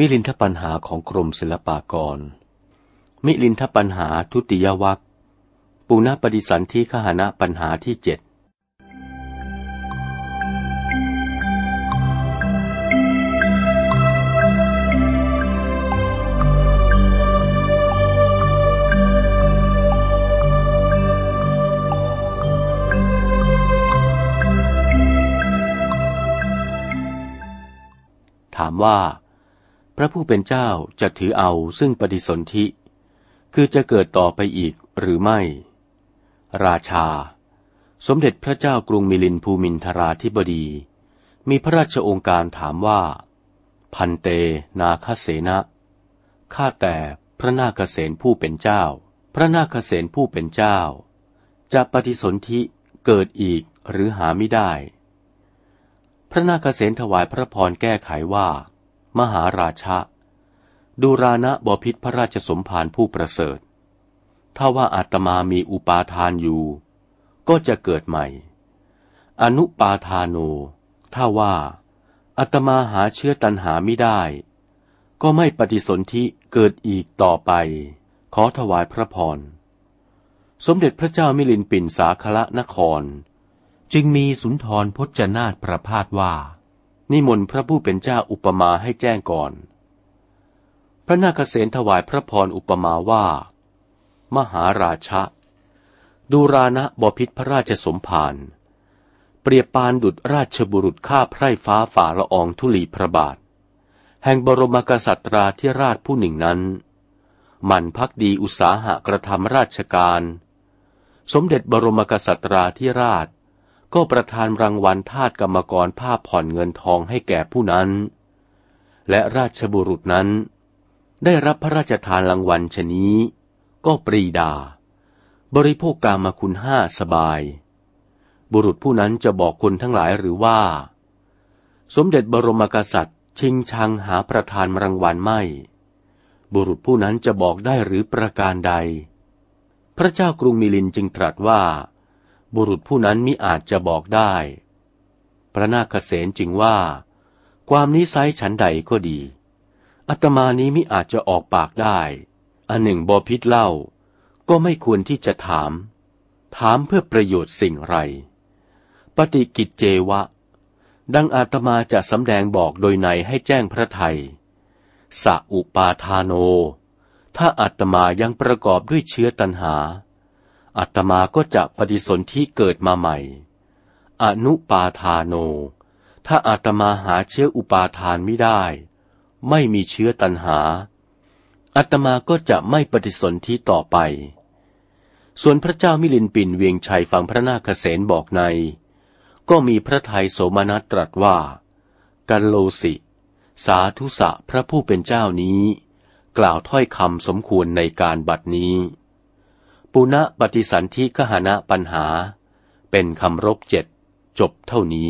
มิลินทปัญหาของกรมศิลปากร มิลินทปัญหาทุติยวัคปุณปฏิสันธิขหนะปัญหาที่เจ็ดถามว่า พระผู้เป็นเจ้าจะถือเอาซึ่งปฏิสนธิ คือจะเกิดต่อไปอีกหรือไม่ ราชา สมเด็จพระเจ้ากรุงมิลินภูมินทราธิบดี มีพระราชองค์การถามว่า พันเตนาคเสนะข้าแต่พระนาคเษนผู้เป็นเจ้า พระนาคเษนผู้เป็นเจ้า จะปฏิสนธิเกิดอีกหรือหาไม่ได้ พระนาคเษนถวายพระพรแก้ไขว่า มหาราชะดูรานะบพิษพระราชสมภารผู้ประเสริฐ ถ้าว่าอาตมามีอุปาทานอยู่ ก็จะเกิดใหม่ อนุปาทานโน ถ้าว่าอาตมาหาเชื้อตันหาไม่ได้ ก็ไม่ปฏิสนธิเกิดอีกต่อไป ขอถวายพระพร สมเด็จพระเจ้ามิลินปินสาคละนคร จึงมีสุนทรพจนาตประพาสว่า นิมนต์พระผู้เป็นเจ้าอุปมาให้แจ้งก่อน พระนาคเษนถวายพระพรอุปมาว่า มหาราชะ ดูรานะบพิษพระราชสมภาร เปรียบปานดุจราชบุรุษข้าไพร่ฟ้าฝ่าละอองธุลีพระบาท แห่งบรมกษัตราที่ราชผู้หนึ่งนั้น มันพักดีอุตสาหะกระทำราชการ สมเด็จบรมกษัตราที่ราช ก็ประทานรางวัลทาสกรรมกรภาผ่อนเงินทองให้แก่ผู้นั้น และราชบุรุษนั้น ได้รับพระราชทานรางวัลชนี้ ก็ปรีดา บริโภคกามคุณห้าสบาย บุรุษผู้นั้นจะบอกคนทั้งหลายหรือว่า สมเด็จบรมกษัตริย์ ชิงชังหาประทานรางวัลไม่ บุรุษผู้นั้นจะบอกได้หรือประการใด พระเจ้ากรุงมิลินจึงตรัสว่า บุรุษผู้นั้นมิอาจจะบอกได้ พระนาคเษนจึงว่า ความนิสัยฉันใดก็ดี อัตมานี้มิอาจจะออกปากได้ อันหนึ่งบอพิษเล่า ก็ไม่ควรที่จะถาม ถามเพื่อประโยชน์สิ่งไร ปฏิกิจเจวะ ดังอาตมาจะสำแดงบอกโดยในให้แจ้งพระไทยสะอุปาทาโน ถ้าอาตมายังประกอบด้วยเชื้อตันหา อาตมาก็จะปฏิสนธิเกิดมาใหม่ อนุปาทานโน ถ้าอาตมาหาเชื้ออุปาทานไม่ได้ ไม่มีเชื้อตัณหาอาตมาก็จะไม่ปฏิสนธิต่อไป ส่วนพระเจ้ามิลินปินเวียงชัยฟังพระนาคเษนบอกใน ก็มีพระไทยโสมนัสตรัสว่า กันโลสิ สาธุสะพระผู้เป็นเจ้านี้ กล่าวถ้อยคำสมควรในการบัดนี้ ปุณะปฏิสันธิกหณะปัญหา เป็นคำรบเจ็ด จบเท่านี้